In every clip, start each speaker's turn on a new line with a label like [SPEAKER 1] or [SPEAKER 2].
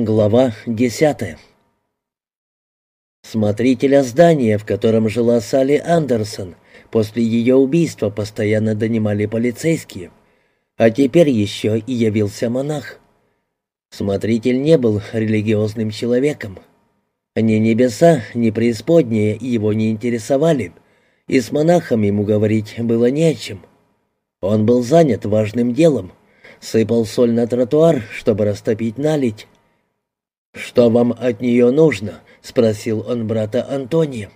[SPEAKER 1] Глава десятая Смотрителя здания, в котором жила Салли Андерсон, после ее убийства постоянно донимали полицейские, а теперь еще и явился монах. Смотритель не был религиозным человеком. Ни небеса, ни преисподние его не интересовали, и с монахом ему говорить было не о чем. Он был занят важным делом, сыпал соль на тротуар, чтобы растопить налить, «Что вам от нее нужно?» — спросил он брата Антония.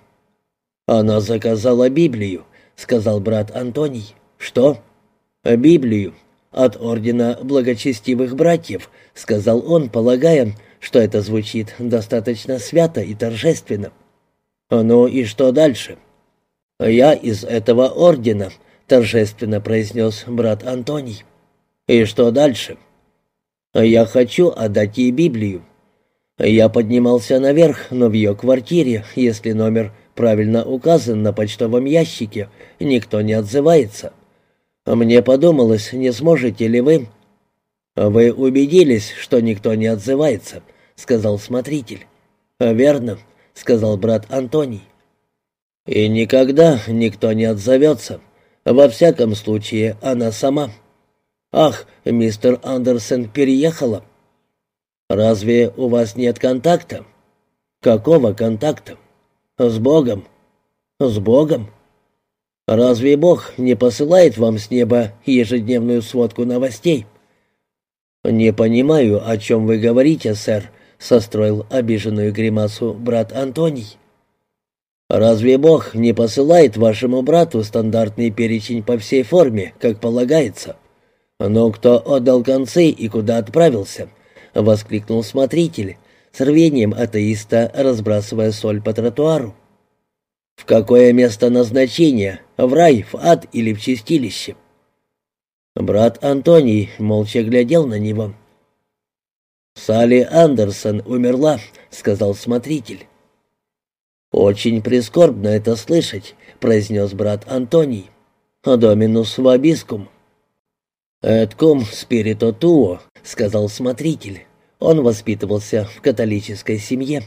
[SPEAKER 1] «Она заказала Библию», — сказал брат Антоний. «Что?» «Библию. От Ордена Благочестивых Братьев», — сказал он, полагая, что это звучит достаточно свято и торжественно. «Ну и что дальше?» «Я из этого Ордена», — торжественно произнес брат Антоний. «И что дальше?» «Я хочу отдать ей Библию. Я поднимался наверх, но в ее квартире, если номер правильно указан на почтовом ящике, никто не отзывается. Мне подумалось, не сможете ли вы... «Вы убедились, что никто не отзывается», — сказал смотритель. «Верно», — сказал брат Антоний. «И никогда никто не отзовется. Во всяком случае, она сама». «Ах, мистер Андерсон переехала». «Разве у вас нет контакта?» «Какого контакта?» «С Богом». «С Богом?» «Разве Бог не посылает вам с неба ежедневную сводку новостей?» «Не понимаю, о чем вы говорите, сэр», — состроил обиженную гримасу брат Антоний. «Разве Бог не посылает вашему брату стандартный перечень по всей форме, как полагается? Но кто отдал концы и куда отправился?» — воскликнул смотритель, с рвением атеиста разбрасывая соль по тротуару. «В какое место назначения? В рай, в ад или в чистилище?» Брат Антоний молча глядел на него. «Салли Андерсон умерла», — сказал смотритель. «Очень прискорбно это слышать», — произнес брат Антоний. «Доминус вабискум». «Эткум спирито туо», — сказал смотритель. Он воспитывался в католической семье.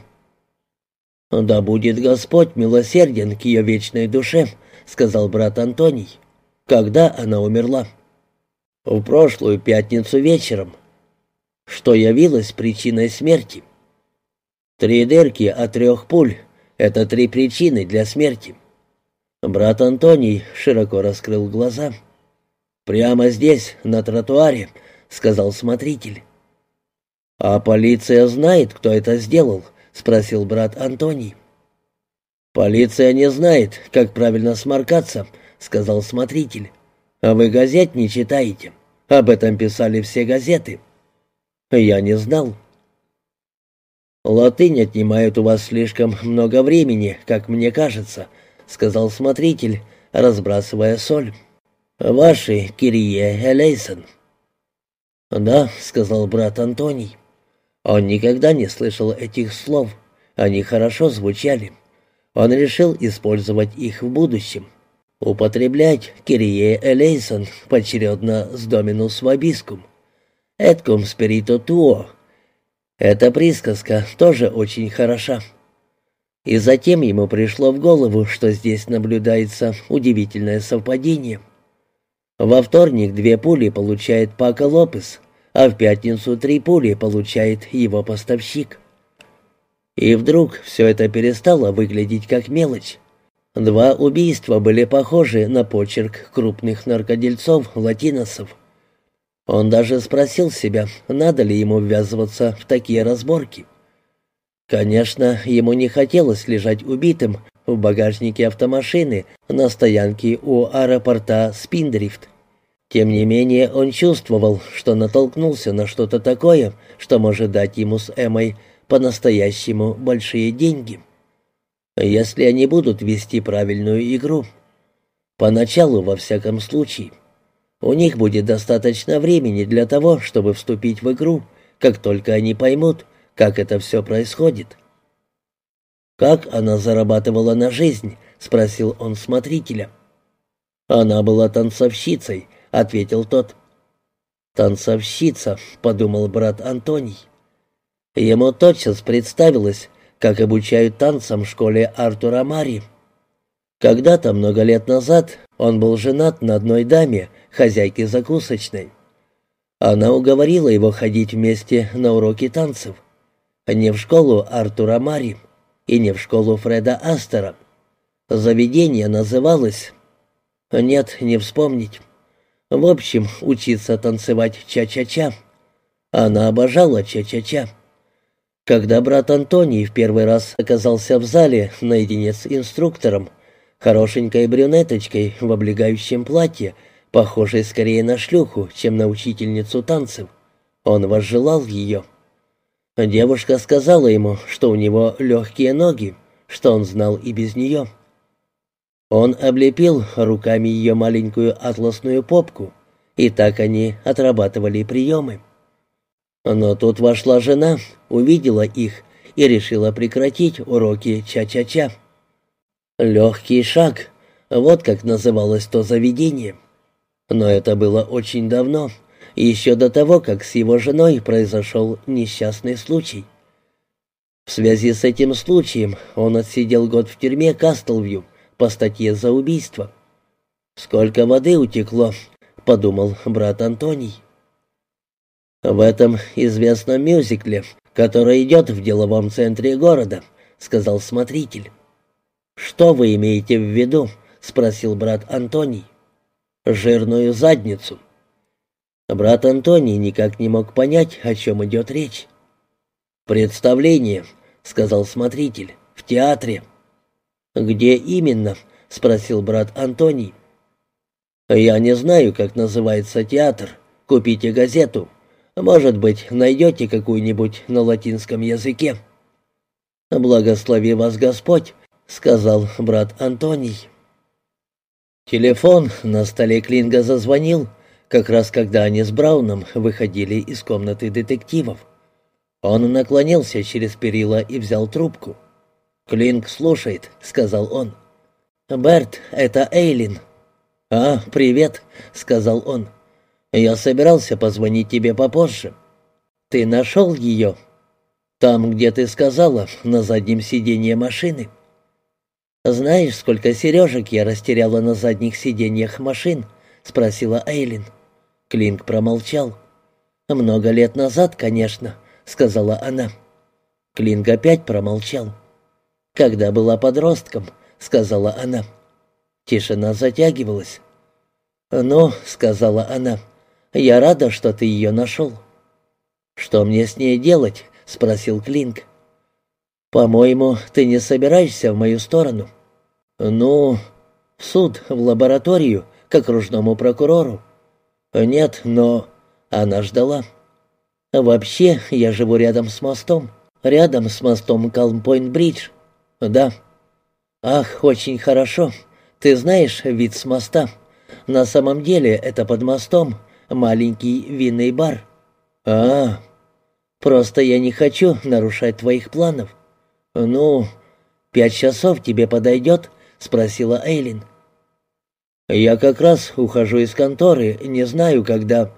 [SPEAKER 1] «Да будет Господь милосерден к ее вечной душе», — сказал брат Антоний. «Когда она умерла?» «В прошлую пятницу вечером». «Что явилось причиной смерти?» «Три дырки от трех пуль. Это три причины для смерти». Брат Антоний широко раскрыл глаза. «Прямо здесь, на тротуаре», — сказал смотритель. «А полиция знает, кто это сделал?» — спросил брат Антоний. «Полиция не знает, как правильно сморкаться», — сказал смотритель. «А вы газет не читаете? Об этом писали все газеты». «Я не знал». «Латынь отнимает у вас слишком много времени, как мне кажется», — сказал смотритель, разбрасывая соль. «Ваши, Кирие Элейсон». «Да», — сказал брат Антоний. Он никогда не слышал этих слов. Они хорошо звучали. Он решил использовать их в будущем. Употреблять «Кирие элейсон» поочередно с «Доминус вабискум». «Эткум спирито туо». Эта присказка тоже очень хороша. И затем ему пришло в голову, что здесь наблюдается удивительное совпадение — во вторник две пули получает Пака Лопес, а в пятницу три пули получает его поставщик. И вдруг все это перестало выглядеть как мелочь. Два убийства были похожи на почерк крупных наркодельцов-латиносов. Он даже спросил себя, надо ли ему ввязываться в такие разборки. Конечно, ему не хотелось лежать убитым в багажнике автомашины на стоянке у аэропорта Спиндрифт. Тем не менее, он чувствовал, что натолкнулся на что-то такое, что может дать ему с Эмой по-настоящему большие деньги. Если они будут вести правильную игру. Поначалу, во всяком случае. У них будет достаточно времени для того, чтобы вступить в игру, как только они поймут, как это все происходит. «Как она зарабатывала на жизнь?» — спросил он смотрителя. «Она была танцовщицей», — ответил тот. «Танцовщица», — подумал брат Антоний. Ему тотчас представилось, как обучают танцам в школе Артура Мари. Когда-то, много лет назад, он был женат на одной даме, хозяйке закусочной. Она уговорила его ходить вместе на уроки танцев. Не в школу Артура Мари и не в школу Фреда Астера. Заведение называлось... Нет, не вспомнить. В общем, учиться танцевать ча-ча-ча. Она обожала ча-ча-ча. Когда брат Антоний в первый раз оказался в зале наедине с инструктором, хорошенькой брюнеточкой в облегающем платье, похожей скорее на шлюху, чем на учительницу танцев, он возжелал ее. Девушка сказала ему, что у него легкие ноги, что он знал и без нее. Он облепил руками ее маленькую атласную попку, и так они отрабатывали приемы. Но тут вошла жена, увидела их и решила прекратить уроки ча-ча-ча. «Легкий шаг» — вот как называлось то заведение. Но это было очень давно, еще до того, как с его женой произошел несчастный случай. В связи с этим случаем он отсидел год в тюрьме Кастлвью, по статье за убийство. «Сколько воды утекло», — подумал брат Антоний. «В этом известном мюзикле, который идет в деловом центре города», — сказал смотритель. «Что вы имеете в виду?» — спросил брат Антоний. «Жирную задницу». Брат Антоний никак не мог понять, о чем идет речь. «Представление», — сказал смотритель, — «в театре». «Где именно?» — спросил брат Антоний. «Я не знаю, как называется театр. Купите газету. Может быть, найдете какую-нибудь на латинском языке». «Благослови вас Господь», — сказал брат Антоний. Телефон на столе Клинга зазвонил, как раз когда они с Брауном выходили из комнаты детективов. Он наклонился через перила и взял трубку. «Клинк слушает», — сказал он. «Берт, это Эйлин». «А, привет», — сказал он. «Я собирался позвонить тебе попозже». «Ты нашел ее?» «Там, где ты сказала, на заднем сиденье машины». «Знаешь, сколько сережек я растеряла на задних сиденьях машин?» — спросила Эйлин. Клинк промолчал. «Много лет назад, конечно», — сказала она. Клинк опять промолчал когда была подростком», — сказала она. Тишина затягивалась. «Ну», — сказала она, — «я рада, что ты ее нашел». «Что мне с ней делать?» — спросил Клинк. «По-моему, ты не собираешься в мою сторону?» «Ну, в суд, в лабораторию, к окружному прокурору». «Нет, но...» Она ждала. «Вообще, я живу рядом с мостом, рядом с мостом Калмпойнт-Бридж. «Да». «Ах, очень хорошо. Ты знаешь вид с моста. На самом деле это под мостом маленький винный бар». «А, просто я не хочу нарушать твоих планов». «Ну, пять часов тебе подойдет?» — спросила Эйлин. «Я как раз ухожу из конторы, не знаю, когда...»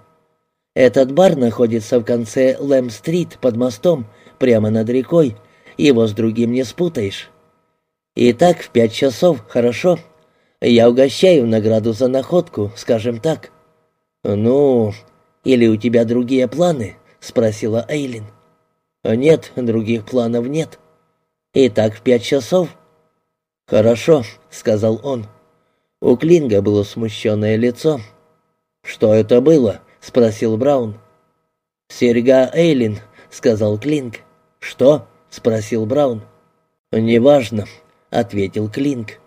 [SPEAKER 1] «Этот бар находится в конце Лэм-стрит под мостом, прямо над рекой, его с другим не спутаешь. Итак, в пять часов, хорошо. Я угощаю награду за находку, скажем так. Ну, или у тебя другие планы? спросила Эйлин. Нет, других планов нет. Итак, в пять часов. Хорошо, сказал он. У Клинга было смущенное лицо. «Что это было?» — спросил Браун. «Серьга Эйлин», — сказал Клинг. «Что?» — спросил Браун. «Неважно», — ответил Клинк.